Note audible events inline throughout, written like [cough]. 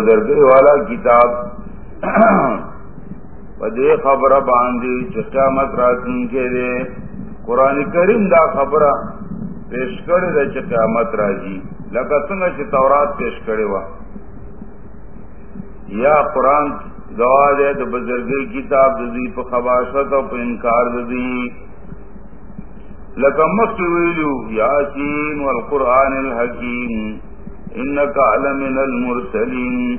بزرگ والا کتاب [clears throat] پدے خبر باندھی چچا مت راجن کے دے قرآن کریم دا خبر پیش کرے دے چچا مت راجی لگا سنگا چ تورات پیش کرے وا یا قرآن گواہ دے تو بزرگ کتاب ددی پہ خباست اور انکار ددی لکمت ویلو یاسین والقرآن الحکیم انکا علمن المرسلین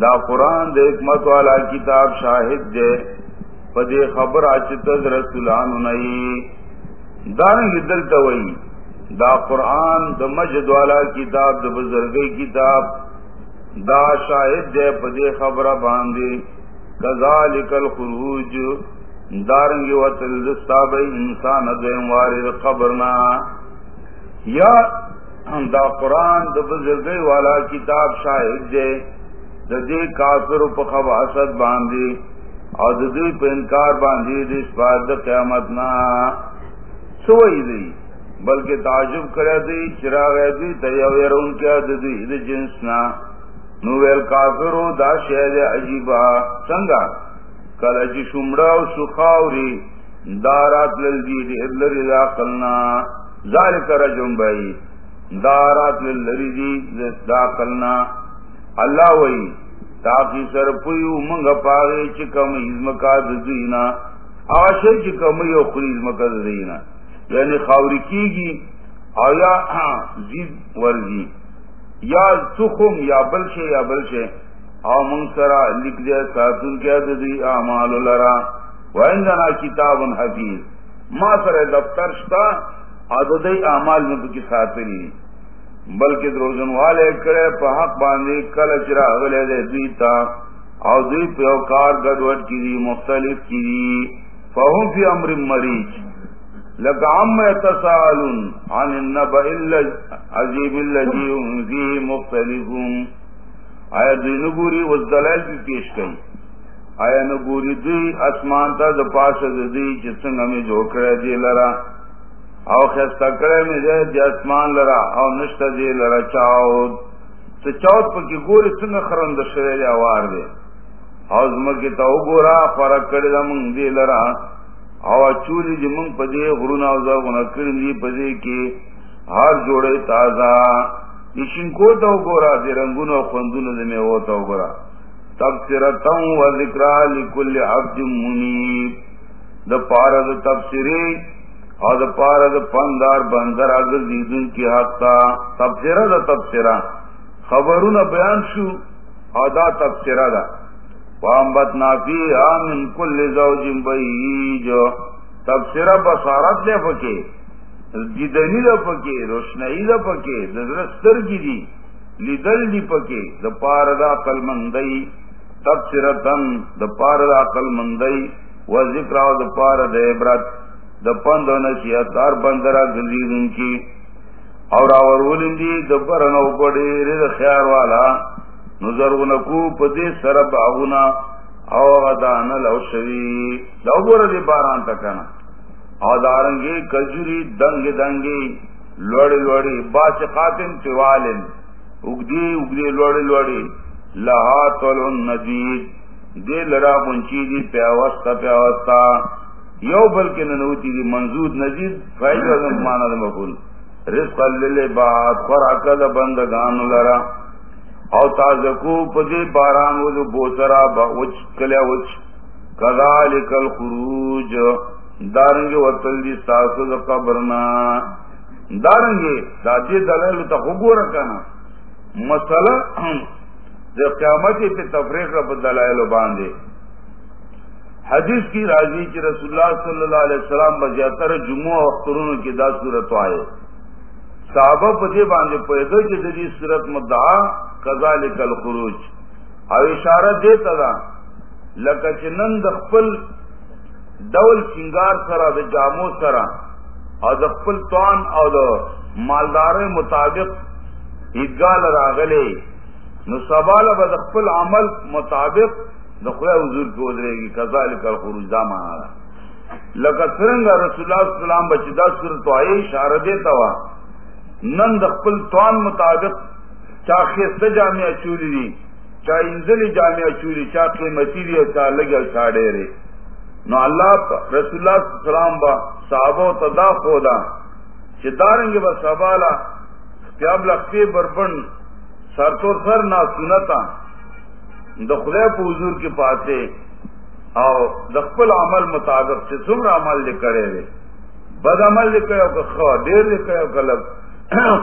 دا قرآن دے حکمت والا کتاب شاہد دے. پدے خبر آچتد رسولان نئی. دارنگ دل توئی. دا قرآن دا مجد والا کتاب دا بزرگی کتاب. دا شاہد دے پدے خبر باندے. کذالک الخروج. دارنگ وطل دستاب انسان دیم وارد خبرنا. یا دا قرآن دا بزرگی والا کتاب شاہد دے، دا دے کافر پا خباست باندے اور دا دے پا انکار باندے دے اس بات دا قیامتنا سوئی دی۔ بلکہ تعجب کرے دی، چراغ دی تیویرون کیا دا دی، دا جنسنا نویل کافرو دا شہد عجیبا سنگا، کل اجی شمڑا و سخاوری دارات للدی دی ادلری دا قلنا ذالک رجم بئی دارات للدی دی دا قلنا اللہ وئی تاکہ سر پویو منگا پاگے چکم ازمکا دینا آشے چکم یو خلی ازمکا دینا یعنی خاوری کی گی آیا زید ورزی. یا سخم یا بلشے یا بلشے. او من سرا لکھ دیا ساتون کیا دی اعمال لرا. وعندنا کتاب حفیظ. ما سر دفتر شتا عددی اعمال میں کی ساتلی بلکہ دروزن والے کرے، پا حق باندے کل چرا اگلے دے دیتا۔ او دی پیوکار گڑوٹ کی دی، مختلف کی دی۔ فہم فی امر مریض لکام یتسالون عن النبع العجیب اللذی هم فی مختلفون۔ آیا دی نگوری والدلائل کی پیش کئی۔ آیا نگوری دی اسمان تا دا پاس دی چسنگ ہمیں جو کرے دی لرا۔ او خستا کرے میں دے دی اسمان لرا او نشتا دی لرا چاود تو چاود پا کی گوری سنگ خرند شرے دی آوار دے. او زمکی تا او گورا فرق کردی دا منگ دی لرا. او چولی دی منگ پا دی غرونا او زاگونا کرن دی پا دی کی ہر جوڑے تازہ. نشن کو تو گورا دی رنگون و خوندون دی میں وہ تو گورا. تبصرتا و ذکرہ لکل عبد منیب. دا پارا دا تبصری اور دا پارا دا پندار بندر اگر دیدن کی حق تا تبصرہ دا تبصرہ خبرون بیان شو اور دا تبصرہ دا وامبتنا فی آمن کل زوج بیج تبصرہ بصارت لے پکے جدنی دا پکے روشنائی دا پکے دستر کی دی لیدل دی پکے دا پار دا قل مندئی تبصرتن دا پار دا قل مندئی و ذکر دا پار دا عبرت دا پند نصیحت دار بندرہ گزید ان کی اور آورولن دی دا برنو بڑی رد خیار والا. نظرونکو پدی سرب آغونا او غدان لو شوی. لو بورا دی باران تکانا او دارنگی کجوری دنگ دنگی لوڑی لوڑی باچ قاتم چوالن اگدی اگدی لوڑی لوڑی لہا تولن ندید. دی لرا منچی دی پیاوستا پیاوستا یو بلکہ ننوتی دی منزود نزید، فائدہ دن مانا دا مقول رزق اللہ بات خوراک دا بندگان لرا. او تازکو پدی باران و دو بوسرا با وچ، کلیا وچ. کذالک الخروج. دارنگی وطل دی ساسو دا قبرنا. دارنگی داتی دلیل تا خوبو رکانا مسئلہ دا قیامتی پی تفریق رب دلائل باندے. حدیث کی راضی کی رسول اللہ صلی اللہ علیہ وسلم بزیاتر جمعہ اخترون کی دا صورت آئے۔ صحابہ پدی باندے پیدو چی دی صورت مدعا کذالک الخروج۔ او اشارہ دیتا دا لکه چې خپل ډول سنگار سره د جامو سره او د خپل توان او د مالدارۍ مطابق عیدګاه راغلی نو سباله به د خپل عمل مطابق د حضور کې ودرېږي کذالک الخروج دا معنا ده لکه څنګه رسول الله صلی الله علیه وسلم بچی دا صورت وایي اشاره دیتا وا. نن د توان مطابق چاخه سجامه چولی دي چاہے انزلی جامع چوری چاہ قیمتی دی چاہ لگی اور چاہ ڈیرے. نو اللہ رسول اللہ صلی اللہ علیہ وسلم با صحابہ تدا خودا چدارنگی با سبالا پیاب لختی بربن سر تو سر نہ سنتا دخلے حضور کے پاسے او دخل عمل مطابق سے سمر عمل لکھے رہے بد عمل لکھے ہو کہ دیر لکھے ہو کلب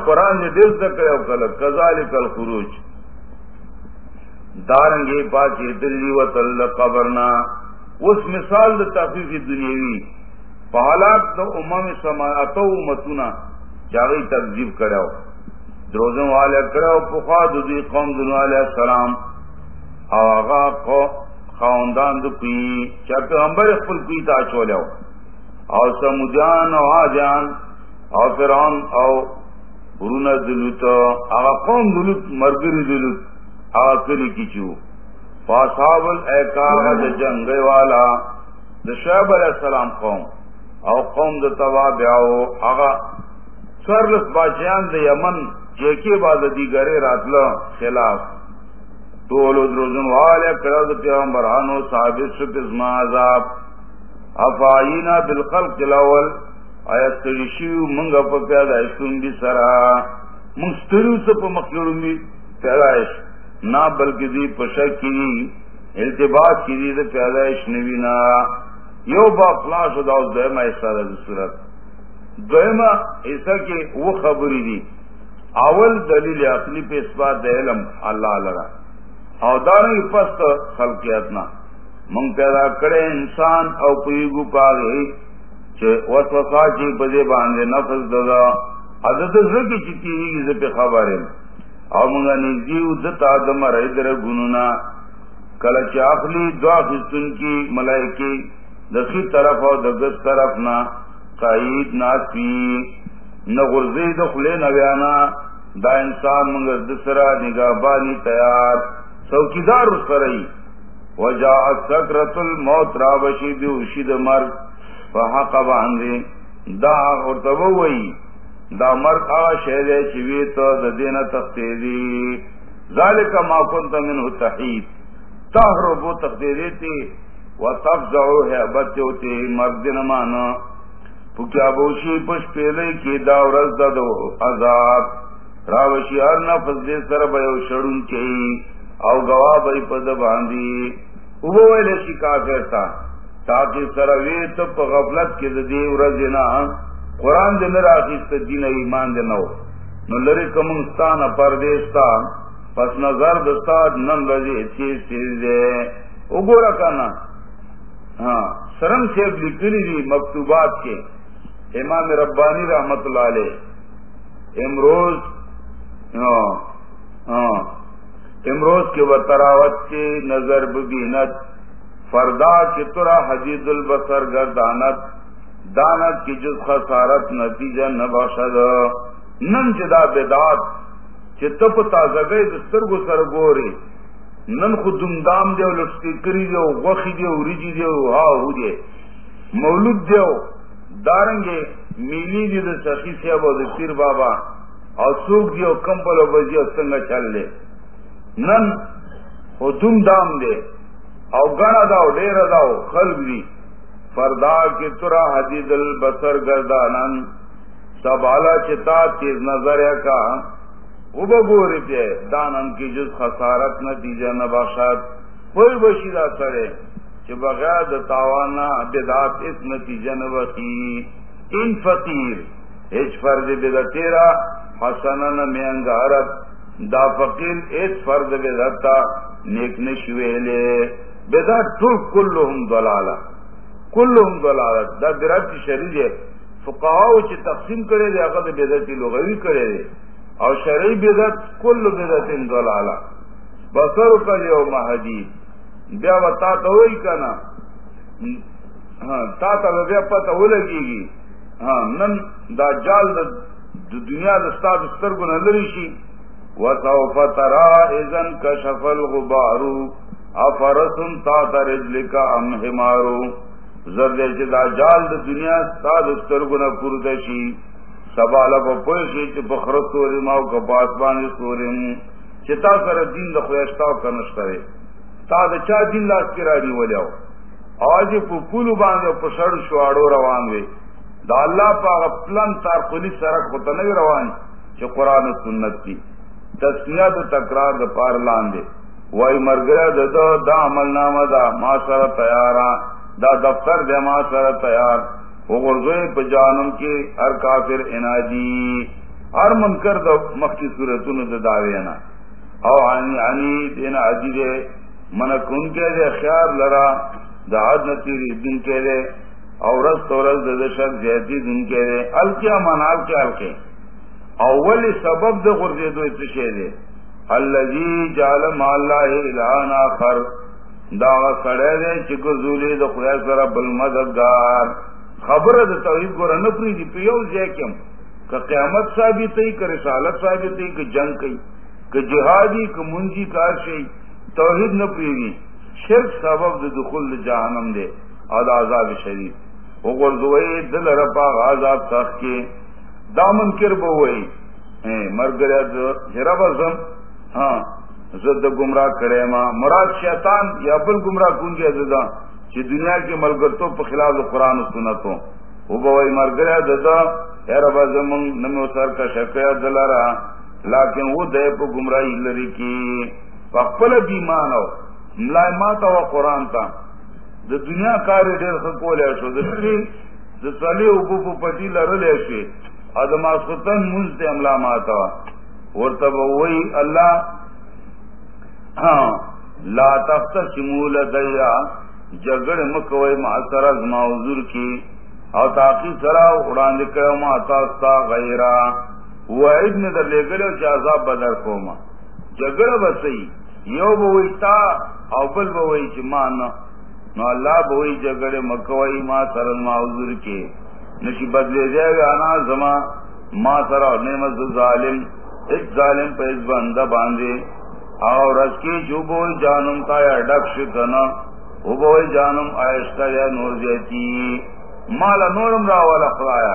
قرآن نے دل سے کرے ہو کلب کزال کل خروج دارنگی پاچے دلی و تل قبرنا. اس مثال د تفریفی دنیاوی پہلاک تو امم سماعتو متونا جاگئی تقزیب کرو دروزن والے کرو پخوا دی قوم دن والے السلام آغا کو خواندان دو کوئی چا پیغمبر خپل کوئی تا چولو او سمودیان او آجان او فرعون او برون دلوت، آغا قوم دلوت، مرگر دلوت، آغا کلی کی چو فاصحاب الاعقاب جنگ والا، دا شعب علیہ السلام قوم۔ او قوم د توا بیاو آغا سرلس باچیان د یمن، جیکی باز دیگرے راتلا خلاف۔ طولو دروزن والے کرد پیغمبرانو ثابت شد ازما عذاب. افایینا بالخلق جلاول آیا ستریشیو منگا پا پیدایشتون بی سرا. منگ ستریو سا پا مخیرون بی پیدایش. نہ بلکہ دی پشک کی التباس کی دی پیدائش نوینا یو با خلاص دا دویما حصہ دا صورت. دویما حصہ کی وہ خبری دی. اول دلیل اصلی پہ اس بات دا علم اللہ لرا. او دارنگی پست خلقیتنا. منگ پیدا کرے انسان او پیگو پاگئی چھے وسوسا چی پدے باندے نفس دا عدد زکی چکی ہی زپی خبر ہے او منگا نزدیو دتا دم رئی در گنونا. کلچ اخلی دعا خستن کی ملائکی دخی طرف او دگس طرف نا قائد ناسی. نغرزی دخلے نویانا. دا انسان منگا دسرا نگاہ بانی تیار. سوکیدار اس پر کرئی وجا سکرت الموت رابشی بیوشید مرگ۔ فحق باندے دا اور تبو وئی۔ دا مرد آ شہر چوی تو دین تختیری ذالک ما کنت منه تحید۔ تحربو تختیری تی۔ و تفزعو ہے بچے ہوتے مرد نمانا پکیا بوشی پش پیلے کی دا ورز دا دو عذاب۔ راوشی ہر نفس دے سر بیو شڑن کی او گوا بئی پد باندی او ویلے شی کافر تاکہ سروی تو غفلت کی دی ورز قرآن دن راخیست دین ایمان دن نو۔ نو لری کمنگستان پردیستا پس نظر دستاد نن رجی چیز چیز دے۔ اگو رکانا ہاں سرم شیخ لکلی دی مکتوبات کے۔ امام ربانی رحمت اللہ علیہ۔ امروز ہاں۔, ہاں۔ امروز کے وطراوت کے نظر ببینت فردا چترا حدید البصر گردانت دانت کی جز خسارت نتیجہ نہ بخشد نن جدا بدات چپ تازہ دستر گو سر گورے نن خود دم دام دیو لٹکی کری دیو وخی دیو ریجی دیو ہا ہو دے۔ مولود دیو دارنگے میلی دی دو سخی سیاب و پیر بابا۔ اور سوک دیو کمپل و بجی سنگا چل لے۔ نن خود دم دام دے، او گنا داو ڈیر داو خلق دی۔ فردا کی ترا حدید البصر گردانن، سب آلہ چتا تیز نظر کا ابگور پہ دانن کی جز خسارت نتیجہ نباشت کوئی بشیدہ سڑے کہ بغیر تاوانا بدات اس نتیجہ نبخی ان فقیر ہچ فرد بدا تیرا حسنن میں انگارت دا فقیر اس فرد بدتا نیک نشویلے بدا ٹھل کلہم دلالہ کل دلالت دا برات کی شریر ہے۔ فقہاو چی تقسیم کرے دے، اگر بیدتی لغوی کرے دے۔ اور شرعی بیدت کل بیدت دلالا بسر کا جو محدید بیا و تا تا ہوئی کنا ہاں، تا تا بیا پتا ہو لگی گی۔ ہاں نن دا جال دا دنیا دستا دستر کو نلری شی۔ وسوف ترا اذن کشف الغبارو افرسن تا تا رجلکا ام حمارو. زرد دا جال دا دنیا ستا دستر گنا پردشی. سبالا پا پوشی چی بخرت سوری ماو کا پاسبان سوریم چتا سر دین دا خویشتاو کنشتوے تا دا چا دین لاس کی راری ولیاو آجی پو پولو باندے پو شڑ شوارو روان وے. دا اللہ پا غفلن تار قلی سرک خطا نوی روان چی قرآن سنت کی. تسکیہ دا تکرار دا پار لاندے۔ وائی مرگرہ دا دا دا عمل نامہ دا ما سر تیارا، دا دفتر دے ما سر تیار۔ وہ غرزوئے پا جانم کے ہر کافر انادی۔ ہر منکر دا مخی صورتون دا داوینا۔ او عنی عنی دینا عجی دے منکن کے دے خیار لرا، دا حد نتیری دن کے دے اور رس تو رس دے شک زیادی دن کے دے۔ الکیا منال کے الکے اول سبب دا غرزے دو اتشے دے اللذی جعل مالا الہان آخر دا سڑے دے چکو زولی دا خدا سر بالمددگار خبر دا توحید گورا نپری دی پیو زیکم کہ قیامت ثابت ہی کہ رسالت ثابت ہی کہ جنگ کئی کہ جہادی کہ منجی کار شئی توحید نپری دی شرک سبب دا دخول دا جہنم دے اور عذاب شریف وہ گردوئی دل رپا عذاب تخ کے دامن کر بوئی مر گریا جرب ازم ہاں زد گمراہ کرے ماں مراد شیطان یا بل گمراہ کن گیا زدہ چی دنیا کی ملگرتوں پر خلاف قرآن و سنتوں۔ وہ بوئی مر گریا ددا اے رب ازم نمو سر کا شکیا دلا رہا لیکن وہ دے پہ گمراہی لری کی۔ پخپل بیمان ہو ملائے ماتا ہوا قرآن تا۔ دا دنیا کاری دیر خکو لے شو دا سلی دا سلی اوپو پو پتی لرلے شوی۔ ادم آسفتن منز تے املا ماتا۔ ورطب وہی اللہ۔ ہاں، لا تخت شمول دیا۔ جگڑ مکوئی ما سر از موضور کی۔ او تاقی سرا اڑان دکڑا ما تاستا غیرا۔ وعید میں در لے گلے چا بدر کو ما جگڑ بسی یو بوئی تا او بل بوئی چی نو اللہ بوئی جگڑ مکوئی ما سر از موضور کی۔ نشی بدلے جائے گا، انا زما ما سرا نعمت ظالم، ایک ظالم پہ اس بندہ باندھے۔ اور رس کی جو بوئی جانم کا یا ڈکش کنا وہ بوئی جانم آہستہ یا نور جیتی۔ مالا نورم را والا خلایا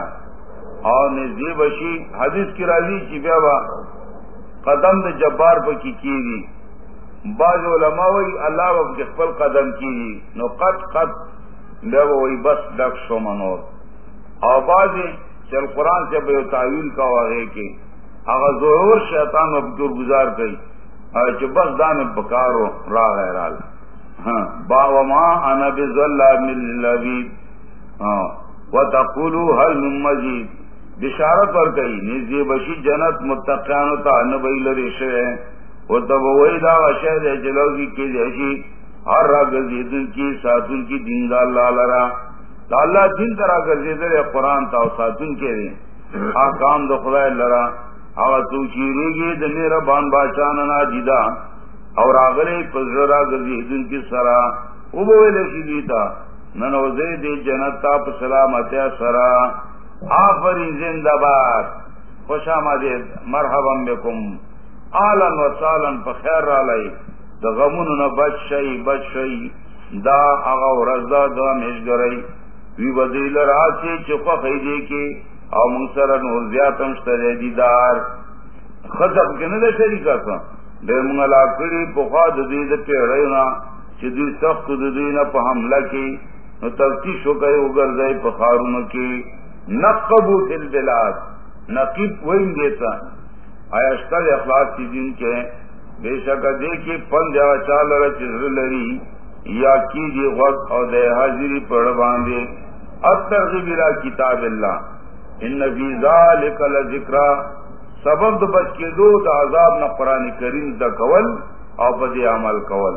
اور نزدی بشی، حدیث کی راضی کی بیا قدم دے جبار پہ کی کی دی بعض علماء وی اللہ وقت خپل قدم کی دی نو قط قط بیا وی بس ڈکش و منور۔ اور بعض چل قرآن سے بے تعویل کا واقع کے اگر ضرور شیطان مبدور گزار گئی اور بس دان بکارو را غیر ہاں۔ با وما انا بذلہ من لبید ہاں۔ وتقولو هل من مزید۔ بشارت پر گئی نزی بشی جنت متقیان تا نبی لری شے وہ تب وہی دا شہر جلوگی کی جیسی ہر را گزیدن کی ساتن کی دین دا اللہ لرا دا اللہ دین طرح گزیدر قرآن تا ساتن کے دیں آکام دا خدا لرا۔ آغا تو چیری گی دا میرا بان باچاننا جدا اور آگرے پزرا گزیدن جی کی سرا۔ او بوئے لشی دیتا ننوزے دے جنت تا پا سرا۔ آفرین زندہ باد۔ خوش آمدید۔ مرحبا بکم۔ آلن و سالن پا خیر را لئی۔ دا غمون نا بچ شئی بچ شئی۔ دا آغا و رزا دا مشگرئی۔ وی بدیل راسی چکا خیدے کے او منصر نور زیاتم شتر دیدار. خطب کے ندے شریکا سا دیر منگلا کری پخوا ددید پیڑینا چی دی سخت ددینا پا حملہ کی. نو تفتیش ہو گئے اگر دے پخارون کی. نقبو تل بلاد نقیب وین دیتا. آیشتر اخلاق کی دن کے. بے شکا دیکھی پن جا چال را چزر لری. یا کی دی غد او دے حاضری پڑھ باندے. الترغیب الى کتاب اللہ۔ ان فی ذالک لذکرہ سبب د بچ کے دو د عذاب نہ قران کریم د کول او بدی عمل کول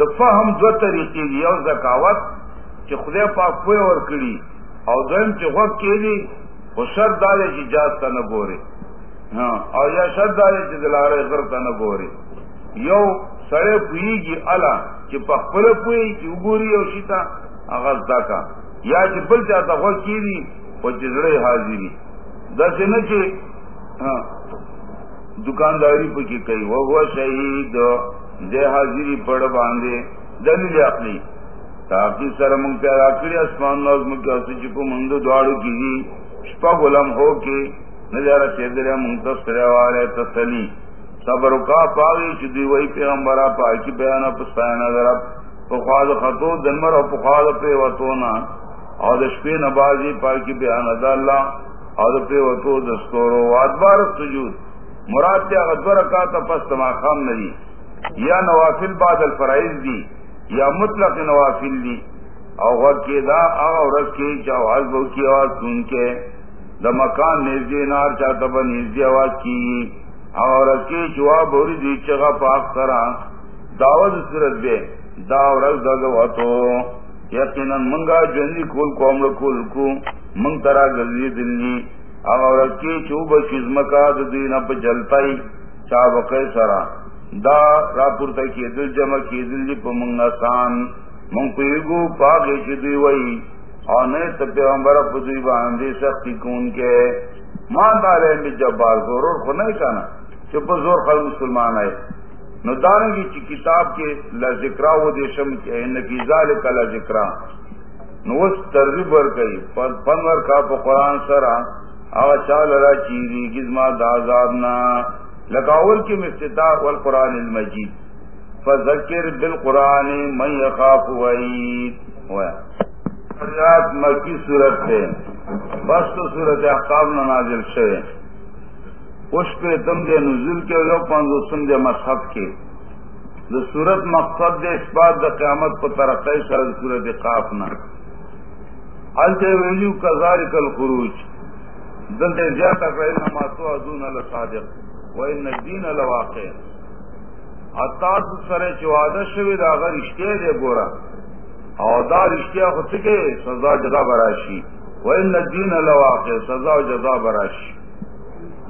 د فهم دو طریقې دی او زکاوت چې خدای پاک په اور کړی او دیم چې وخت کې دی او شر دار چې جات ته نه ګوري ها ہاں، او یا شر دار چې دلاره غر ته نه ګوري یو سړی پویږي الا چې په خپل پوی چې وګوري او شیتا هغه ځکا یا چې بل چا ته وخت دی، او چې زړه حاضری دا څنګه چې ہاں، دکانداری پہ کی کئی، وہ وہ شہید، دے حاضری پڑ باندھے دلیل اپنی تاکہ سر منگ پیارا کری، اسمان نظم کے اسے چکو مندو دوارو کی گی شپا غلام ہو کے نظارہ چیدر منتصر والے تسلی صبر کا پاگی چدی وہی پیغمبرا پاکی بیانا پسپینا ذرا پخواز خطو دنمر اور پخواز پہ وطونا اور دشپی نبازی پاکی بیانا دا اللہ اور پہ وطو دستورو وادبار سجود. مراد تیا غدور کا تپس تما خام یا نوافل بعد الفرائض دی یا مطلق نوافل دی او غد کے دا آغا ورس کے چاواز بہو کی آواز سن کے دا مکان نیزی نار چاہتا با نیزی آواز کی اور کی جواب بوری دی چگا پاک کرا دعوت صورت دے داورز دگواتو یقینا منگا جندی کول کومڑ کول کو، منگ ترا گلی دلی اور کی چوب شزمکا دین اپ جلتائی چا بقے سرا۔ دا راپور تا کی دل جمع کی دل پ منگ آسان منگ پیگو پاک چدی وئی۔ اور نئے تب پیغمبر پدوی باندې سختی کون کے۔ مان دارے میں جبار زور اور خو نہیں کہنا چپ زور خل مسلمان آئے۔ نو دارنگی چی کتاب کے لذکرا وہ دیشم کے نکیزال کا لذکرا نو اس ترغیب ور گئی پنور کا پا قرآن سرا، آغا چال را چیری، گزما دازادنا لگاول کی مفتتاح والقرآن المجید. فذکر بالقرآن من یخاف وعید ہویا. فریاد مکی صورت ہے بس تو صورت احقاب نازل شئے اس پہ تم دے نزول کے لو پانچ سم دے مذہب کے۔ جو سورت مقصد دے اس بات دا قیامت کو ترقی سر سورت قاف نہ التے ویلو کزار کل خروج دل دے زیادہ کہے نما تو ادون الصادق و ان الدین الواقع اتاس سرے چوادہ شوی دا اگر رشتے دے گورا۔ اور دا رشتہ خود کے سزا جزا براشی۔ و ان الدین الواقع سزا و جزا براشی۔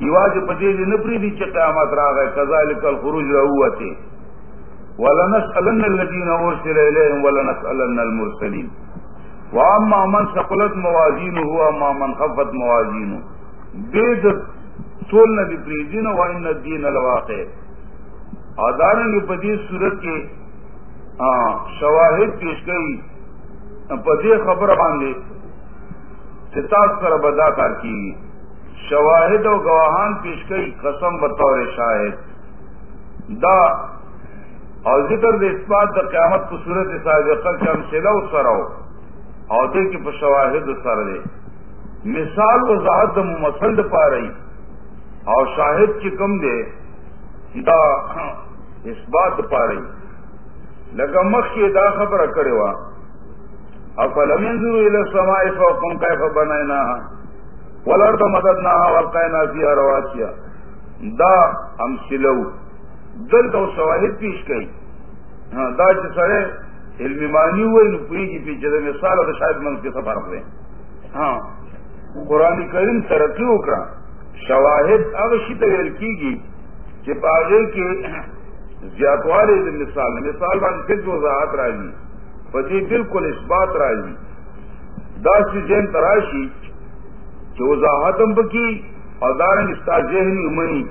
یواز پتی دی نپری دی چی قیامت را گئے کذالک الخروج رہوتی ولنسألن الذین ارسل الیہم ولنسألن المرسلین واما من سقلت موازینه واما من خفت موازینه بید سول ندی پریدین و ان الدین الواقع آدارنگی پتی صورت کے شواہد پیش گئی پتی خبر باندے ستاس کر بدا کار کی گئی شواہد و گواہان پیش کئی، قسم بطور شاہد۔ دا اور ذکر دے اس بات دا قیامت کو صورت سابقہ کے ہم سلا سرو عہدے کی شواہد سر دے۔ مثال و ذات مسلد پا رہی۔ اور شاہد کی کم دے۔ دا اس بات پا رہی۔ لگا مخ کی دا خبر کرے وا۔ افلم ينظروا الى السماء فوقهم كيف بنيناها ولر تو مدد نہ ورقینا فيها رواسیا دا ہم سلو دل تو شواہد پیش کئی. ہاں دا سرے علم مانی ہوئے پوری کی پیچھے دے مثال اور شاید من کے سفر ہوئے. ہاں قرآن کریم ترقی اکڑا شواہد اب اسی کی گی کہ باغے کے زیادوالے مثال مثال بات پھر وضاحت راضی پتی بالکل اس بات راضی دس جین تراشی کہ وضاحتم بکی اور دارنگ استا ذہنی امنی۔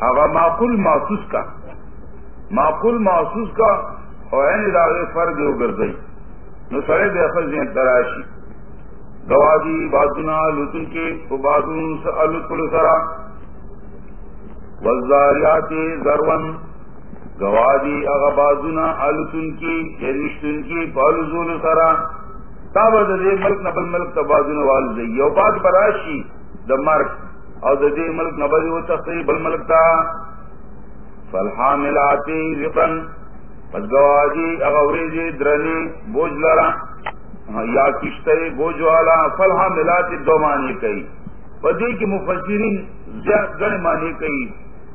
آغا معقول محسوس کا۔ معقول محسوس کا اور این ادارے فرد ہو کر گئی نو سڑے دے اصل تراشی۔ گوادی بادنا لطن کے بادن لطف سرا۔ وزاریاتی ضرون گوادی اغا بازنا التن کی یعنی رشتن کی پالزول سرا۔ تاب دے ملک نبل ملک تبادن وال دے یو بات براشی د مرک او د دې ملک نبل و تختی بل ملک تا فالحاملاتی رقن. پس گوادی اغوریجی درنی بوج لرا. یا کشتے بوج والا. فالحاملاتی دو معنی کئی. پدی کی مفسرین زیاد گن معنی کئی.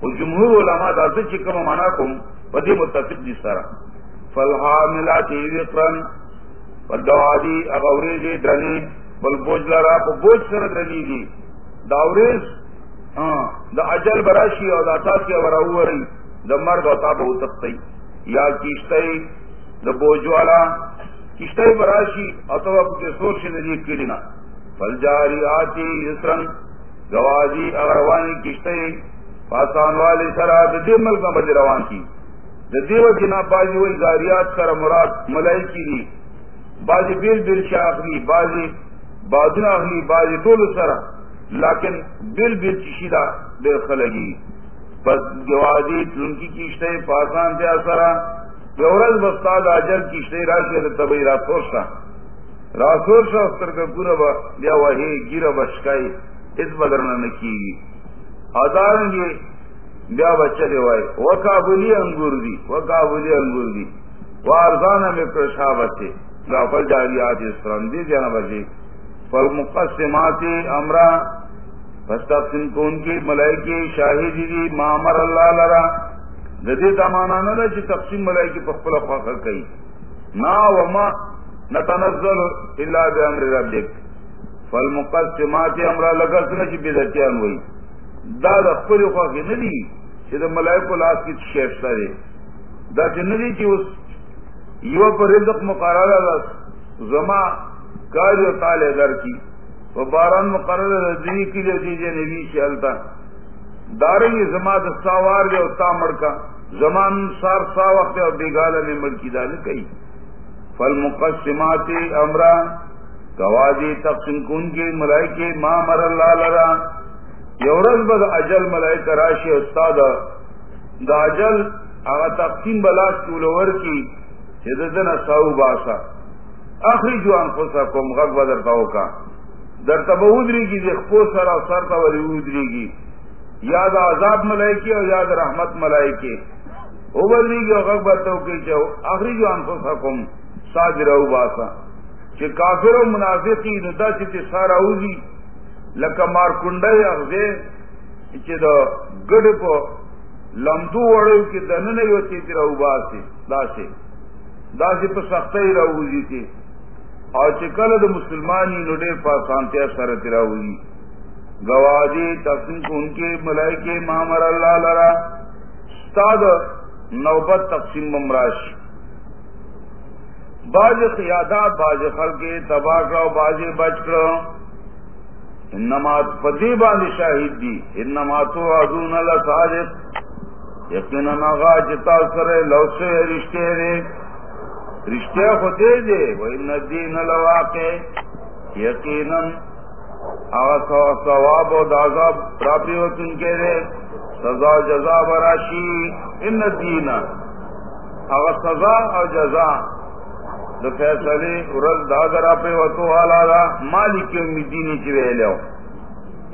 و جمہور علماء داسے چکم مانا کم پدی متفق دی سرا فالحاملاتی رقن. دوادی اغوری دی درنی بل بوج لرا، پا بوج سر درنی دی داوریز ہاں، دا اجل براشی او دا تاس کے وراوری دا مرد و تاب ہو سکتی یا کشتی دا بوج والا کشتی براشی او تو کے سوچ ندی کرینا فل جاری آتی اسرن گوادی اغروانی کشتی پاسان والی سرا دا دی ملک میں بدی روان کی. دیو جنا بازی ہوئی زاریات سر مراد ملائی کی دی. بازی بیل بیل شاہ اخلی بازی بادنا اخلی بازی ٹول سرا لیکن بیل بیل چشیدہ بے خلگی۔ گوادی تلنکی کشتے پاسان تیا سرا گورز بستاد اجل کشتے راشی تبئی راسور شا راسور شا استر کا پورا بیا وحی، گیرا بشکائی اس بدرنا نکی۔ ادارن گے بیا بچہ دے وائے۔ وہ کابلی انگور دی وہ کابلی انگور دی۔ وہ ارزانہ میں پرشا بچے۔ غافل جاریات اس طرح دی جانا بچے فل مقصمات امرا تقسیم کو ان کی ملائی کی شاہی دی مامر اللہ لرا. جدی تمانا نہ چی تقسیم ملائی کی پخلا فخر کئی. نا وما نتنزل الا بامر ربک. فالمقسمات امرا لگا سنا چی بدتیان ہوئی. دا دا خپل خواهی ندی چی دا ملائکو لاس کی شیفتا دی دا چی ندی چی اس یو پر رزق مقرر زما کاری و تالے در کی. و باران مقرر دا کی جو چیزیں نبی شیلتا دارنگی زما دا ساوار دے و تا مڑکا زمان سار سا وقت اور بیگالا میں مڑکی دا لکئی فالمقسمات امرا. گوادی تقسیم کن کی ملائکی ما مر اللہ لرا. یورز بد اجل ملائی کراشی استاد. دا اجل آغا تقسیم بلاس کولور کی حددن ساو باسا. آخری جو انفسا کم غق بدر تاو کا در تبا ادری کی دیکھ پو سرا سر تا ولی ادری کی یاد عذاب ملائی کی اور یاد رحمت ملائی کی او بدری کی غق بدر کی چاو آخری جو انفسا کم ساج رو باسا. چھ کافر و منافقی ندا چھ سارا اوزی. لکه مار کونډه اغزه چې دا ګډ په لمدو وړو کې دنه یو چې تر او باسي داسې داسې په سختۍ راوځي چې او چې کله د مسلمانۍ نو ډېر په سانتیا سره گوادی تقسیم کو ان کے ملائکے مامر اللہ لرا. استاد نوبت تقسیم ممراش باز قیادات باز خل کے تباہ کرو بازے بچ کرو. انما پتی باندھ شاہد دی. انما تو ادون اللہ صادق. یقینا ناغا جتا سرے لو سے رشتے دے. رشتے خودے دے دے وہ ندین لواقع، یقینا ثواب و دازا پراپی ہو تن کے دے، سزا جزا براشی، ان دین اگر سزا اور جزا د فیصلے ورځ دا درا په وته حالا مالک یوم الدین چې ویلو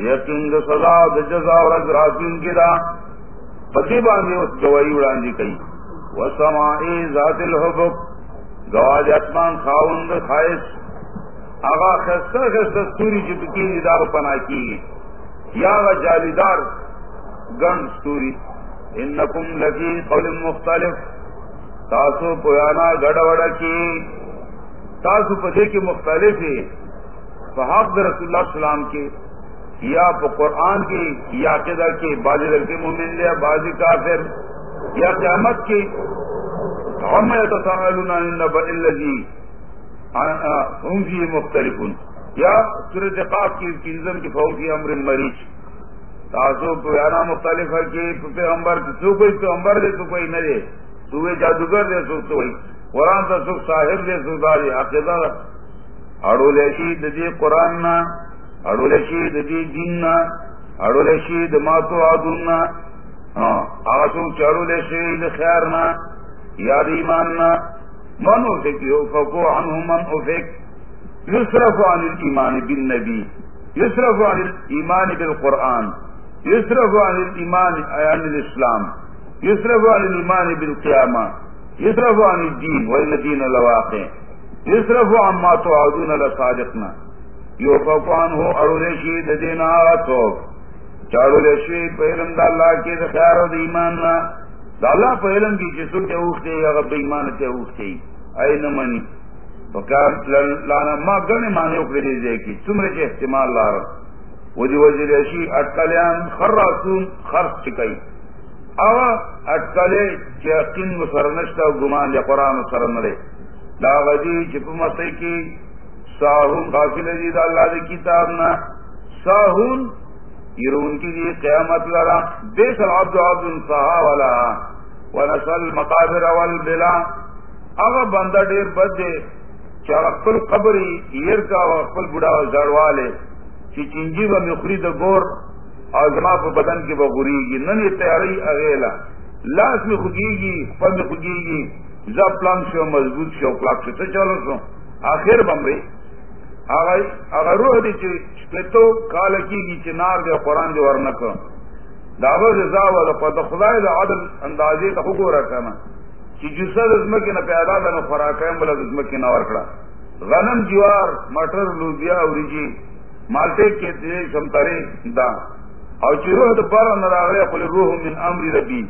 یقین د سزا د جزا ورځ راځین کې دا پتی باندھے اس باندې اوس گواہی وړاندې کړي وسماء ذات الحبب گواج اسمان خاوند خایس آغا خسته خسته ستوري چې پکې دار پنا کیږي یا غ جالیدار ګن ستوري انکم لفی قول مختلف. تاسو پویانا گڑ وڑ کی. تاسو پتے کے مختلف ہے صحاب رسول اللہ السلام کے یا قرآن کی، یا قدا کے باز کے مومن لیا باز کافر. یا قیامت کی. ہم الذی ہم فی مختلف یا سورت خاص کی کنزم کی فوجی امر مریض. تاسو پویانا مختلف ہے کہ پیغمبر تو کوئی پیغمبر دے، تو کوئی نہ دے. صبح جادوگر دے سو تو قرآن تو سکھ صاحب دے سو داری عقیدہ. اڑو لیشی ددی قرآن نا اڑو لیشی ددی دین نا اڑو لیشی دماتو آدون نا. آسو چاڑو لیشی خیر نا. یاد ایمان من افکی ہو فکو عنہ، من افک یسرف عن الایمان بالنبی یسرف عن الایمان بالقرآن یسرف عن الایمان عن الاسلام یسرف عن الایمان بالقیامہ یسرف عن الدین والذین لواقع یسرف عن ما توعدون لصادقنا. یو فقان ہو اڑولیشی دینا توف. چاڑولیشی پہلم دا اللہ کی خیار و ایمان نا. دا اللہ پہلم کی جسو کے اوختے یا غب ایمان کے اوختے این منی۔ لانا ما گنے مانے اکڑی دے کی۔ تمرے کے احتمال لارا۔ وجی وجی ریشی اٹکلیان خر راسون خرس چکئی او اٹکلے یقین و سرنشتا گمان یا قرآن و سرنرے دا غدی چپ مسے کی ساہون قافل دی، دا اللہ دی کتاب نا۔ ساہون یرون کی دی قیامت لرا بیس العبد عبد صحا والا ونسل مقابر والبلا اغا بندہ دیر بد دے چا اقبل قبری ایر کا اقبل بڑا زڑوالے، چی چنجی و مخری دا گور، اور زما بدن کې بغوري گی نن تیاری اغیلا. لاس میں خگی گی پل میں خگی گی زب پلان شو، مضبوط شو، پلاک شو چلو سو. آخر بمبئی اگر روح دی چی تو کال کی گی چنار دے، قرآن جو ورنک دعوت رضا والا پتہ خدای دا عدل اندازے کا حکم رکھنا. کہ جسد عزم کے نہ پیدا دا نہ فراقیم بلا عزم کے نہ ورکڑا. غنم جوار، مٹر، لوبیا، اوریجی، مالٹے کے تیرے سمترے دا. او چی روح دا پارا نراغلے قل روح من امر ربی.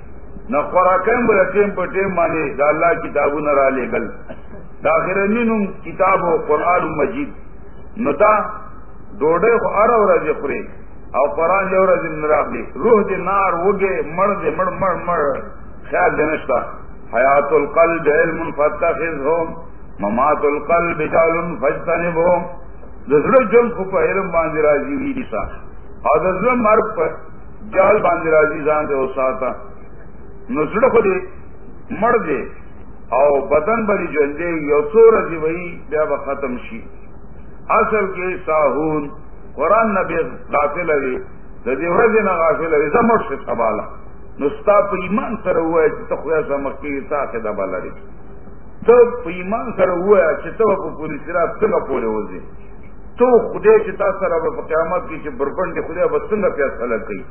نہ خوراکیم بلا ٹیم پر ٹیم مانے دا اللہ کتابو نرا لے گل. دا آخرنین کتاب و قرآن مجید. نتا ڈوڑے خو ار اور خورے. او قرآن جو رضی نراغلے روح دی نار وگے، مڑ دے، مڑ مڑ مڑ. خیال دنشتا حیات القلب علم فتخذ ہو ممات القلب جال فجتنب ہو دسر جل کو پہ علم باندھ راضی ہوئی دیسا اور دسر مرگ پر جال باندھ راضی جان دے اساتا نسڑ کو دے مڑ دے. او بدن بری جندے یو سو رضی وئی، بیا با ختم شی. اصل کے ساہون قرآن نبی غافل علی ددی ورځ نه غافل علی زموږ څه سواله نو ستا په ایمان سره وای چې ته خو یې سمکی تا کې د بلری ته په ایمان سره وای چې ته په پوری سره څنګه پوره وځي تو خدای چې تاسو سره په قیامت کې چې بربند خدای به څنګه فیصله کوي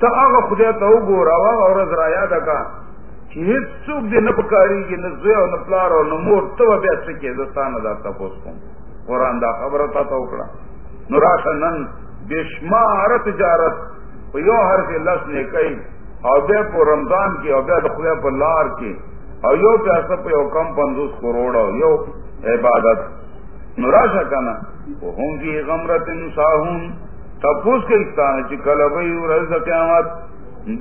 ته هغه خدای ته وګوره هغه ورځ را یاد کا چې هیڅ څوک دې نه پکاريږي نه پلار او نه مور ته بیا څه کې زستانه دا تاسو کوم قرآن دا خبره تا ته وکړه نو راشه نن بشمار تجارت په یو هر کې لس نه کوي او بیا رمضان کې او بیا د خدای په لار کې او یو پیسې په کم پندوس کروڑ یو عبادت۔ نو راشه کنه هم کی غمرت ساهون تپوس کے استان چې کله وی قیامت۔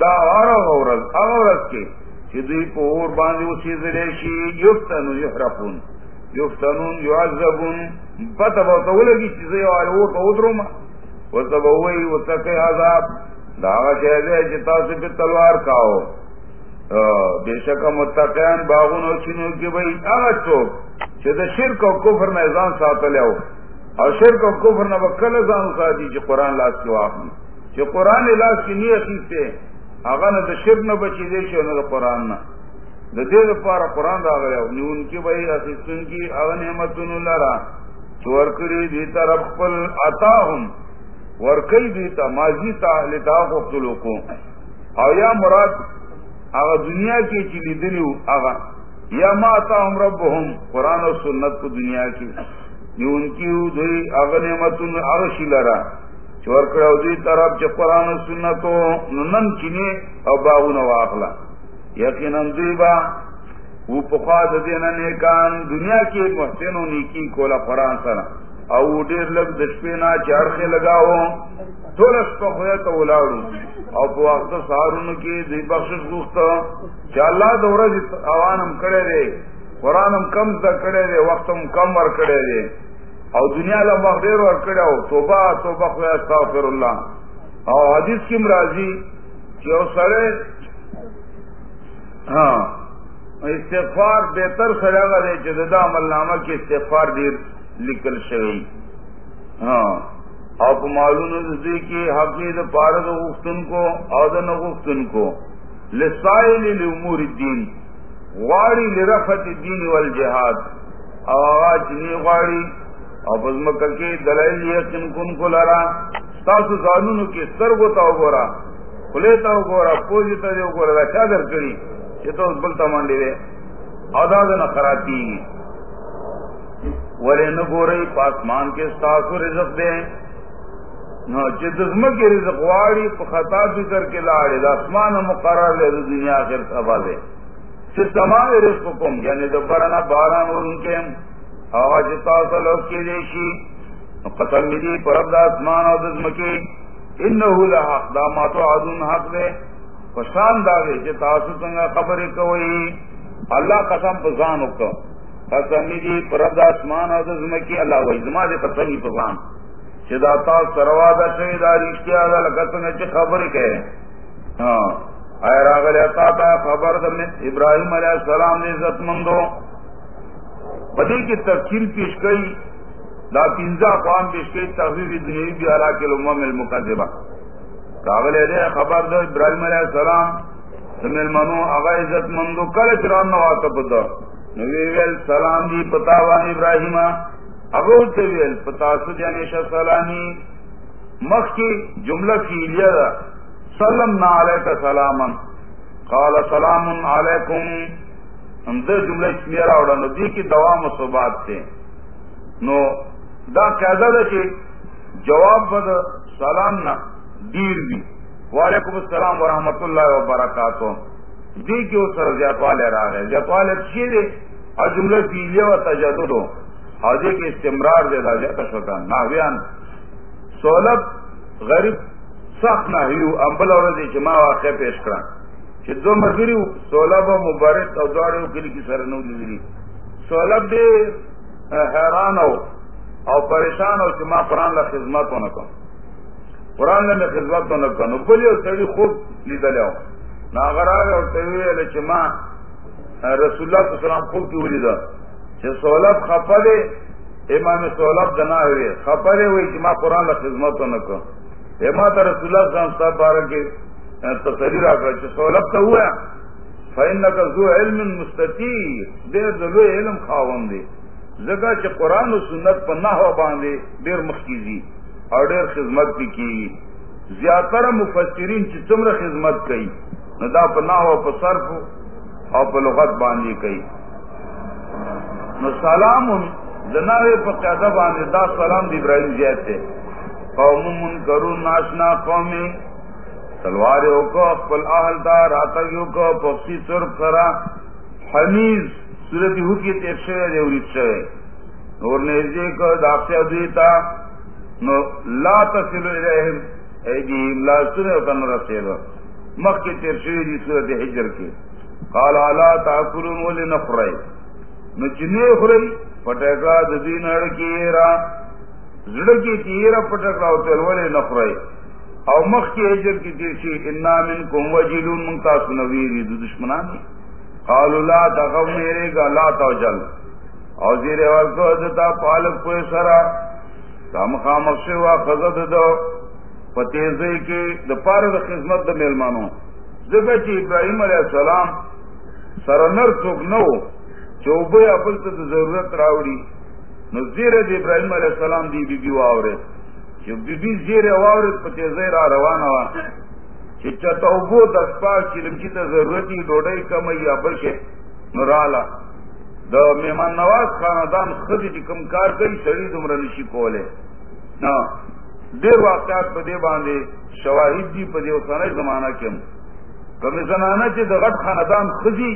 دا اور اورز اورز کې چې دوی په اور باندې اوسې زلې شي یفتنو یحرفون۔ یفتنون، یعذبون. پته به تولګي چې زه او ته ودروم ورته به وای ورته عذاب. دا چې چې تاسو په تلوار کاو بے متقیان باغونو چینو کې وای هغه څوک چې د شرک او کفر نه ځان ساتلو او شرک او کفر نه وکړه ځان ساتي چې قران لاس کې واخلي چې قران لاس کې نه اخیسته هغه نه د شرک نه بچی دی چې نه د قران نه د دې لپاره قران راغلی او نیون کې وای اخیستون کې هغه نعمتونو لرا چې ورکړي دې طرف خپل عطاهم ماضی ته لتا خپل کو. او یا مراد هغه دنیا کې چې لیدلو هغه یا ما تام ربهم، قران او سنت کو دنیا کې. نیون کې دوی هغه نعمتونو، هغه شیلرا چور کړو دوی طرف چې قران او سنت نن چینه او باغونه واخلا یقینا دوی وہ پخوا دین نیکان، دنیا کی ایک محسن و نیکی کولا قرآن سره. او ډیر لږ د شپې نه چارخه لگاو ټول شپه خو ته ولاړو. او په وخت سهارونو کې دی بخشش غوښته چې الله د ورځې اوانم کړي دی قرانم کم ز کړي دی وختم کم ور کړي دی. او دنیا له وخت ډیر ور کړو توبه توبه خو استغفر الله. او حدیث کې مرাজি چې اوسره ها استغفار بہتر سره دی چې د عمل نامه کې استغفار ډیر لیکل شوی ہاں۔ آپ معلوم کی حقیق پارد غفتن کو اودن غفتن کو۔ لسائل لامور الدین، غاڑی لرفت الدین والجہاد۔ آغاز نی غاڑی اور بزمکہ کے دلائل یقین کن کو لرا تاسو قانون کے سرگو تا گورا کھلے تا گورا پوجی تا جو گورا، چادر کری۔ یہ بلتا مانڈی دے آداد نہ خراتی ولے نہ گو رہی پاسمان کے ساتھ رزق دے۔ چزم کے رزق واڑی خطا فکر کے لاڑے آسمان مقرر لے دنیا کے سبا دے پھر تمام رزق کم یعنی دوبارہ بارہ ان کے۔ آواز تاثل کے دیشی قتل ملی پرب آسمان اور دزم کے۔ ان حق دامات آدون حق دے۔ پشان داغے کہ تاسو سنگا خبر کوئی اللہ قسم پسان کو قسمی دی پرد آسمان او دزمکی اللہ وی زما دی قسمی پسان چی دا تا سروا دا شوی، دا رشتی آدھا لکسنگ چی خبری کہے اے راغل اتا تا خبر دا ابراہیم علیہ السلام نے عزت مندو. بدی کی تفصیل پیش کئی دا تینزا قوام پیش کئی تخفیف دنیوی بھی علا کے لمم المقدبہ راغلے دے، خبر دو ابراہیم علیہ السلام سمیل منو اغا عزت مندو، کل چران نواتا پتا۔ نویویل سلام دی پتا وان ابراہیم اگو تیویل پتا سجانیشا سلامی مخ کی جملہ کی لیا دا۔ سلم نا علیکہ سلاما قال، سلام علیکم۔ ہم دے جملہ میرا اوڑا نو دی کی دوام و صبات تھے نو، دا قیدہ دا چی جواب بدا سلام نا۔ دیر بھی وعلیکم السلام ورحمۃ اللہ وبرکاتہ۔ دی کی اس طرح زیادوالے را گئے زیادوالے چیئے دے؟ اور جملے پیلے و تجدد ہو۔ اور دے کی استمرار دے دا جاتا شکا۔ ناویان۔ سولب غریب سخت نہ ہیو امبل اور دے جمع واقع پیش کرا۔ کہ دو مزری سولب و مبارک اور دوڑے کلی کی سر نو لی سولب دے حیران ہو اور پریشان ہو کہ ماں قرآن لا خدمت ہونا کم قرآن میں خدمت ہونا کم بولی اور سڑی خوب لی دلے ہو ناگر آگے اور تیوی علیہ کہ رسول اللہ صلی اللہ علیہ وسلم خوب کی ولی دا کہ سولب خفا دے امام سولب دنا ہوئے خفا دے ہوئی کہ ماں قرآن لا خدمت ہونا کم اما تا رسول اللہ صلی اللہ علیہ وسلم بارہ کے تصویر آکر کہ سولب تا ہوا فإنك ذو علم مستطيع دیر ذو علم خاون دے زگا چ قرآن و سنت پر نہ ہو باندھے دیر مخیزی. اور دیر خدمت بھی کی. زیادہ تر مفسرین چ تمر خدمت کئی ندا پر نہ ہو پر صرف اور پر لغت باندھی کئی نو سلام جناوے پر قیدہ باندھے دا سلام ابراہیم زیاد تھے قوم من کرو ناشنا قومی تلوار ہو کو اقبل اہل دا راتگیو کو پپسی سرب کرا حمیز صورت ہو کی تیب شوے نیزے کو داقسی ادویتا نو لا تصلو الیہم. ایدیہم جی، لا سنے وطن رسیل مخ کی تیب دی صورت حجر کی قال علا تاکلون ولی نفرائی نو چنے خرائی پٹکا دبین اڑکی ایرا. زڑکی تیرا پٹکا ہوتے ولی نفرائی او مخ کی حجر کی تیرشی انا من کم وجلون منتا سنویری دو دشمنانی قالوا لا تخف، میرے گا لا توجل. او زیر ورکو دتا پالک کوئی سرا. کام خام اکشوا خزد دو پتیزی کی دپار دا خدمت دا میلمانو دکا چی ابراہیم علیہ السلام سرنر سوک نو چوبے اپل تا ضرورت راوڑی نو زیر دی ابراہیم علیہ السلام دی بی بی واورے چو بی بی زیر واورے پتیزی را روانا وا چتوبو دسپا چلمچی تا ضرورتی ڈوڑائی کم یا بلکہ نرالا دا مہمان نواز خاندان خدی چی کم کار کئی سڑی دمرا نشی کولے نا دیر واقعات پا دے باندے شواہد دی پا دے وسانے زمانہ کم کمی زنانا چی دا غٹ خاندان خدی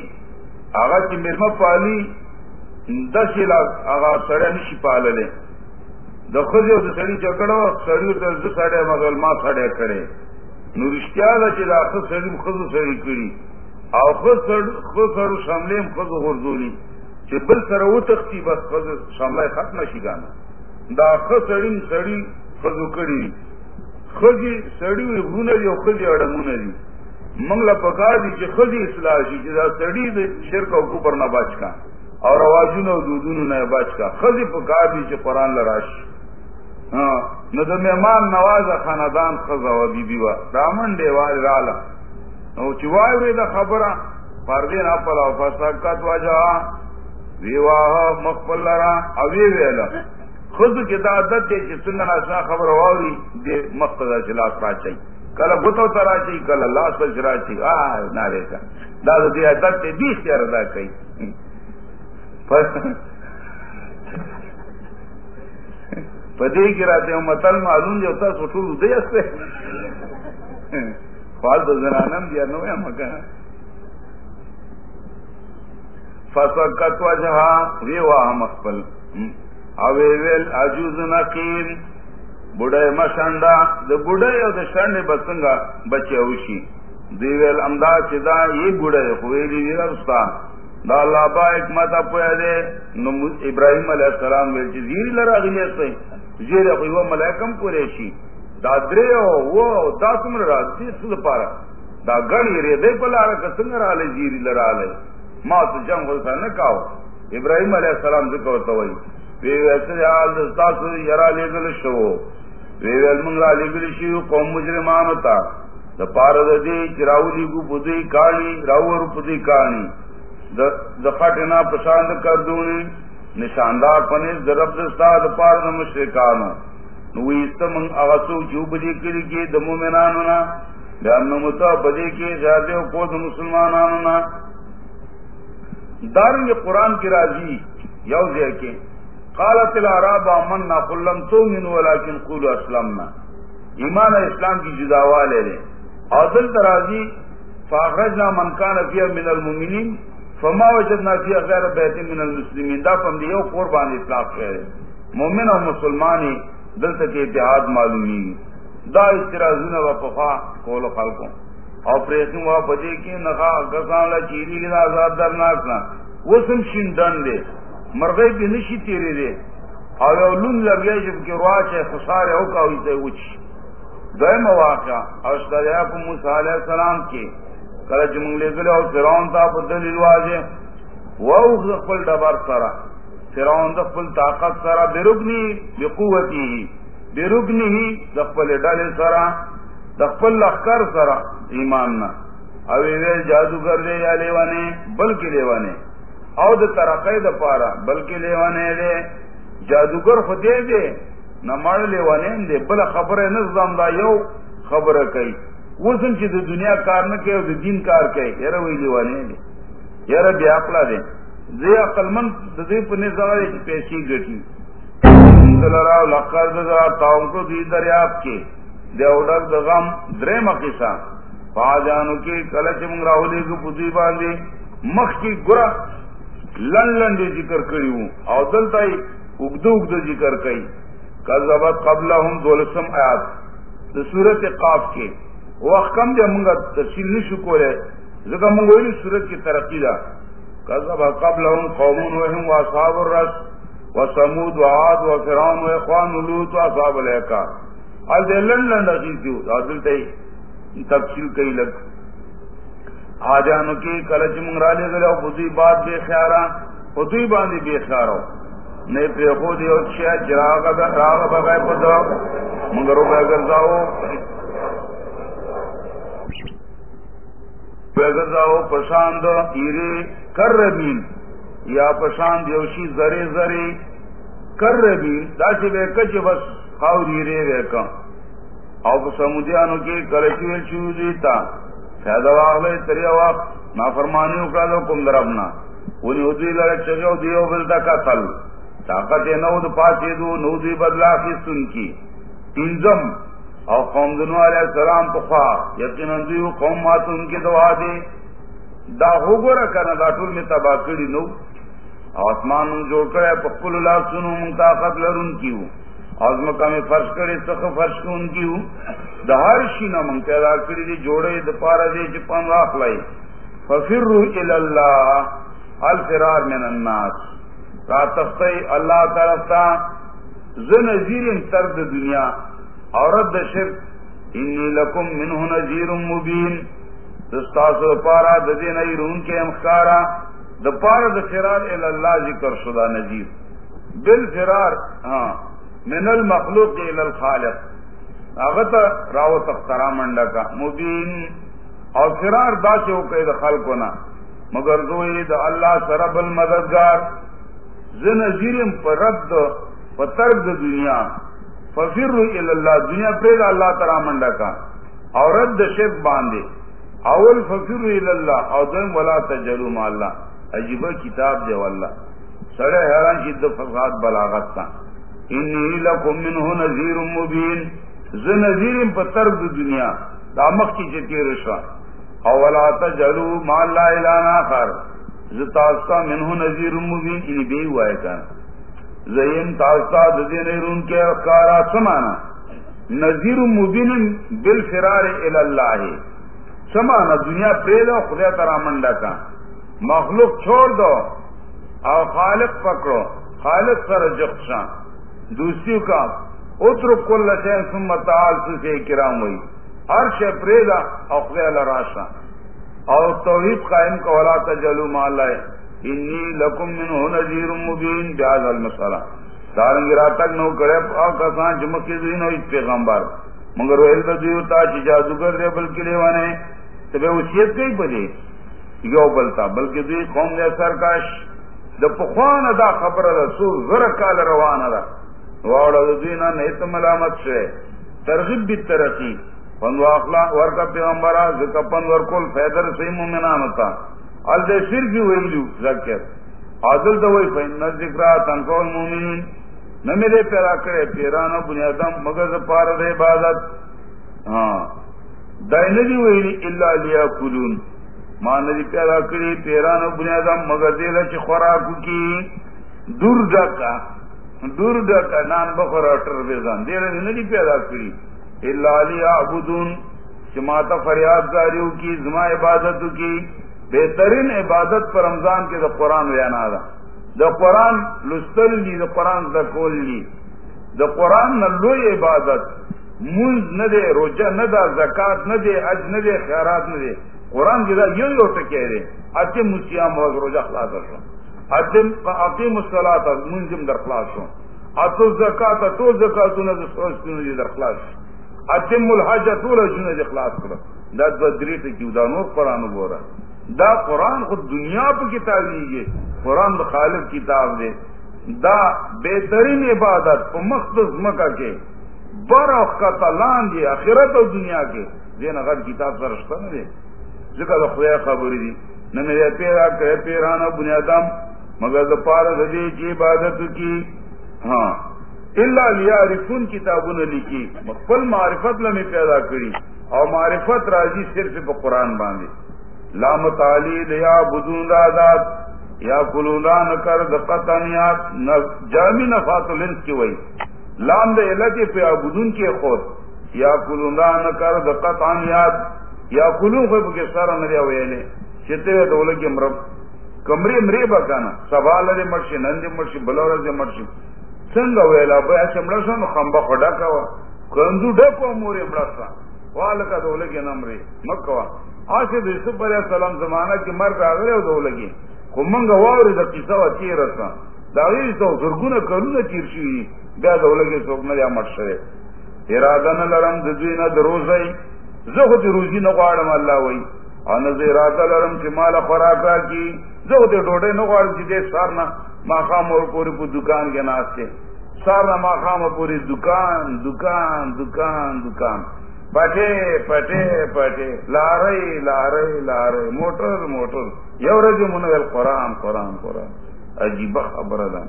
آغا چی مرمہ پالی دس لاکھ آغا سڑیا نشی پاللے دا خدی و دا سڑی چکڑا سڑی و دا سڑیا مغل ما سڑیا کڑے نو رشتیا دا چی دا خود سڑیم خود سڑی کری او خود سڑو شاملیم خود غرزولی چی بل سر او تختی بس خود شاملای ختم شی گانا دا خود سڑیم سڑی خود کری. خودی سڑی وی غونه دی او خودی اڑمونه دی. منگلا پکار دی چی خودی اصلاح شی چی دا سڑی دی شرک او کپر نا بچ کا اور آوازون او دودون نا بچ کا خودی پکار دی چی قرآن لراش. نو د مہمان نواز خاندان خزا و بی بی و. دامن دیوال رالا. نو چوای وی دا خبره، پردین اپلا فسکت وجا ویواه مخبل لرا، اوی ویلا. خود کی دا عدد دی چی سنن اسنا خبر واوری دی مقتدا چلاس را چای کل بطو ترا چای کل اللہ سوچ را چای آہ نارے کا دا دی عدد دی دی اختیار دا کئی. پدے کی راتے ہوں متل معلوم جو ہوتا سٹول دے اسے فال تو زنانم دیا نو ہے مکہ. فسکت وجہا وی واہ مخبل اوے ویل، عجوز نقیم. بڑے مشنڈا د بڑے او د شنڈے بسنگا بچے اوشی. دی ویل امداد چدا یہ بڑے ہوئے دی ویل استا دا اللہ با حکمت اپویا دے. نو ابراہیم علیہ السلام ویل چی زیری لرا غلی اسے زیر اپوی وہ ملیکم کو ریشی دا درے او، وہ دا سمر را دیس پارا دا گنی ری دے پلا رکا سنگر آلے زیری لرا آلے ما تو جنگ ہوتا نکاو ابراہیم علیہ السلام ذکر ہوتا ہوئی وی ویسے حال دستاسو یرا لے گل شو۔ وی ویل منگلا لے گل شو قوم مجرمان ہوتا دا پار دا دے چراولی کو پدی کانی راور پدی کانی۔ دا خٹنا پسند کر دونی نشاندار پنے درب دستا دا پار دا مشرکانو نوی استمن اغسو جو بدی کری کی دا مومنانونا۔ بیان نمتا بدی کی جاتے و کو دا مسلمانانونا۔ دارنگ قرآن کی راضی یو زیر کے، قالت العراب آمنا قلم تو من ولیکن قولوا اسلامنا۔ ایمان اسلام کی جدا والے لے۔ عدل ترازی، فاخرجنا من کان فیہ من المؤمنین فما وجدنا فیہ غیر بیت من المسلمین۔ دا فم دیو قربان اطلاق کہہ رہے مومن اور مسلمانی دل تک اتحاد معلومی۔ دا استرازون و پفا کول خلقوں۔ اور پریسن و پدے کی نخا گسان لا چیری لنا آزاد درناک نا۔ وہ سم شندن دے۔ مرغی بھی نشی تیرے دے۔ اور یو لون لگے جبکہ رواچ ہے خسار او کا ہوئی تے وچ دویم واقعہ اشتریا کو موسی علیہ السلام کی کله چې موږ لګل او فرعون ته په دلیل واځي وو خپل دبر سره فرعون د خپل طاقت سره برغنی بقوته برغنه د خپل ډلې سره د خپل دخل لخر سره ایمان نه. او وی جادوگر دی یا لیوانه بلکې لیوانه او د ترقې د پاره، بلکې لیوانه دی. جادوگر خو دی دی نہ ماڑ لیوانے دے بلا خبر ہے نظام دا یو خبر کئی وہ سن چی دو دنیا کار نہ کہ دو دین کار کئی یار وہی لیوانے دے یار بیا اقلا دے زی عقل من دے پنے زوارے چی پیسی گٹی دلرا لقر دزا تاؤں کو دی دریاب کے دے دغم درے مقیسا پا جانو کی کلچ منگ راہولی کو پتی باندی مخ کی گرا لن لن دے ذکر کری ہوں او دلتائی اگدو اگدو ذکر کئی کذبت قبل ہم دولسم آیات سورت قاف کے وہ کم دے منگا تفصیل نہیں شکو ہے زکا منگوئی سورت کی ترقی دا کذب قبل ہم قومون وهم و اصحاب الرس و سمود و عاد و فرعون و اخوان لوط و اصحاب الحکا حال دے لن لن رسیل کیو حاصل تے تفصیل کئی لگ۔ آجانو کی کلچ منگرالے گلے خودی بات بے خیارا خودی باندی بے خیارا نہیں پہ خود چراغ راغ بغیر پتا مگر گرزاؤ گرزاؤ پرشانت ہیرے کر ربین یا پرشانت یوشی زرے زرے کر ربین داسی بے کچ بس۔ خاؤ ہیرے وے کا او سمجھانو کے کلچویل شروع دیتا فیضا واغلے تریا وقت نافرمانی اکڑا دو کم دربنا انہیں ادوی لڑے چگو دیو بلتا کا طاقت نو د پاسې دو، نو دی بدلا کی سن کی. تینزم او قوم دنو علیہ السلام په خوا. دا دا نو. آسمان جوړ کړه سنو طاقت کیو ازمکا میں فرش کړي څخه فرش کون کیو د هر شي نه مونږ پیدا کړی دی جوړې د پاره دی چې پام واخلای ففروا الى الله الفرار من الناس۔ را تختی اللہ طرف تا ز نذیر ترد دنیا۔ عورت شرک، انی لکم منہ نذیر مبین۔ دستاس پارا ددی نئی رون کے امخارا د پار اللہ ذکر شدہ نذیر۔ بال فرار ہاں۔ من المخلوق ال الخالق. اغت راو تخترا منڈا کا. مبین. اور فرار دا سے ہو کہ خلق ہونا مگر دوئی دا اللہ سرب المددگار زن زنزیرم پر رد پر ترک دنیا. ففر اللہ دنیا پھر اللہ تعالی منڈا کا. اور رد شیخ باندھے اول ففر اللہ اور دم ولا تجلو اللہ عجیب کتاب دے اللہ سڑے حیران شد فساد بلاغت کا انی لکم منہ نذیر مبین ز نذیر پر ترک دنیا. دامک کی چتی رشا اولا تجلو مال لا الہ آخر. تاستا منہ نذیر مبین انہیں یعنی بے ہوا ہے کہا زیم تاستا ددی نیرون کے کارا سمانا نذیر مبین بال فرار اللہ سمانا دنیا پہ دو خدا ترا کا مخلوق چھوڑ دو اور خالق پکڑو خالق سر جخشاں دوسری کا اتر کل سے سمت سے کرام ہوئی۔ ہر شے پریدا اور خدا اور توحید قائم کا ولا تجلو مالا انی لکم من ہو نذیر مبین۔ بیاض المسالہ سارنگرا تک نو کرے اور جمکی دین ہوئی پیغمبر۔ مگر ویل بدوتا چی جادوگر دے بلکی لیوانے۔ تو بے وسیعت کئی پدے یو بلتا، بلکہ دوی قوم دے سرکاش دا پخوان دا خبر دا، سو غرکال روان دا۔ وارا دوی نیت ملامت شے. ترغیب بھی ترقی. پندو اخلاق ورکا پیغمبرا، زکا پند ورکول فیدر سی مومنان تا. ال دے سر کی ویلو ذکر عادل دا وی فین ذکرہ تنکول مومنین. نہ میرے پیدا کرے پیرانا بنیادم، مگر پار دے عبادت. ہاں. دائنری ویلی اللہ لیا کلون. ماں ندی پیدا کری پیرانا بنیادم، مگر دے لچ خوراکو کی. دور ڈکا دور ڈکا نان بخور اٹر بیزان. دے لچ ندی پیدا کری. اللہ لیا عبدون چماتا فریاد کاریو کی، زما عبادتو کی. بہترین عبادت پر رمضان کے دا قرآن ویانا دا. دا قرآن لستل لی دا قرآن دا کول لی دا قرآن نہ لو عبادت. منز نہ دے، روجہ نہ دا، زکات نہ دے اج نہ دے، خیرات نہ دے. قرآن کی دا یوں یو کہہ رہے اتم مسیام ہو روجہ خلاص ہو عقیم الصلاۃ منزم در خلاص ہو اتو زکات تو زکات نہ دے در خلاص. اتم الحج تو رجن دے خلاص کرو. دا بدری تے کیوں دا نور قرآن بول دا قرآن خود دنیا پہ کتاب لیجیے قرآن خالق کتاب دے. دا بہترین عبادت مختص مکہ کے. برف کا تلان دے، آخرت اور دنیا کے. دے نہ کتاب کا رشتہ نہ دے. ذکر خدا خبر دی. نہ میرے پیرا کہ پیرانا بنیادم. مگر پار دے کی عبادت کی۔ ہاں۔ اللہ لیا رفن کتابوں نے لکھی فل معرفت لمحے پیدا کری۔ اور معرفت راضی صرف قرآن باندھے لام تعلیل یا بدون رادات یا کلودان کر دقتانیات جامی نفات الانس کی وئی۔ لام دے علت پہ بدون کے خود۔ یا کلودان کر دقتانیات یا کلو خب کے سارا نریا ویلے۔ چتے ہوئے دولے کے مرب کمری مری بکانا سوال دے مرشی، نندی مرشی، بلور دے مرشی. سنگ ویلا بیا چمڑا سن خمبا خڈا کوا کنزو ڈکو مورے مرسا بڑا والکا دولے کے نمرے مکوا آج یوسف علیہ السلام زمانہ کی مرد آگے دو لگی کمنگ وار دا کسا و تیر رسا داغی تو زرگون کرون تیر شوی. بیا دو لگی سوکنا یا مرشرے ارادن لرم دزوینا دروزی زخو تی روزی نہ نقوارم اللہ وی. آنز ارادہ لرم چی مالا خوراکا کی. زخو تی ڈوڑے نقوارم چی دے سارنا ماخام اور پوری پو دکان کے ناستے. سارنا ماخام پوری دکان دکان دکان دکان. پٹے پٹے پٹے. لارے لارے لارے. Motor motor. یور جو منگل قرآن قرآن قرآن. عجیب خبر دان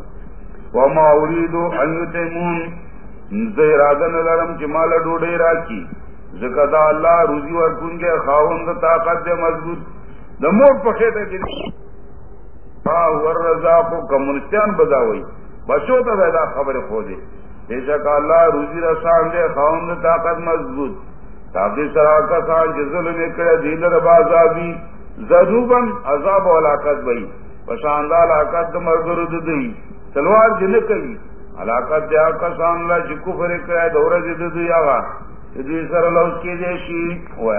وما اریدو ان یتمون زیرادن لرم چمال ڈوڑے راکی. زکتا اللہ روزی ورکن کے خاون دا طاقت دے مضبوط. دا موٹ پکے تے دل رضا کو کمونستیان بداوئی. بچو تا دا خبر خو دے بے شک اللہ روزی رسان دے، خاون طاقت مضبوط. تابی سرا کا سال جزل میں کرے دیلر بازابی. زدوبن عذاب و علاقت بئی. پشاندہ علاقت مرگر دی تلوار جن کئی علاقت دیا کا سان لا جکو فرے کرے دورہ جد دی آگا جدوی سر لوز کی دیشی ہوا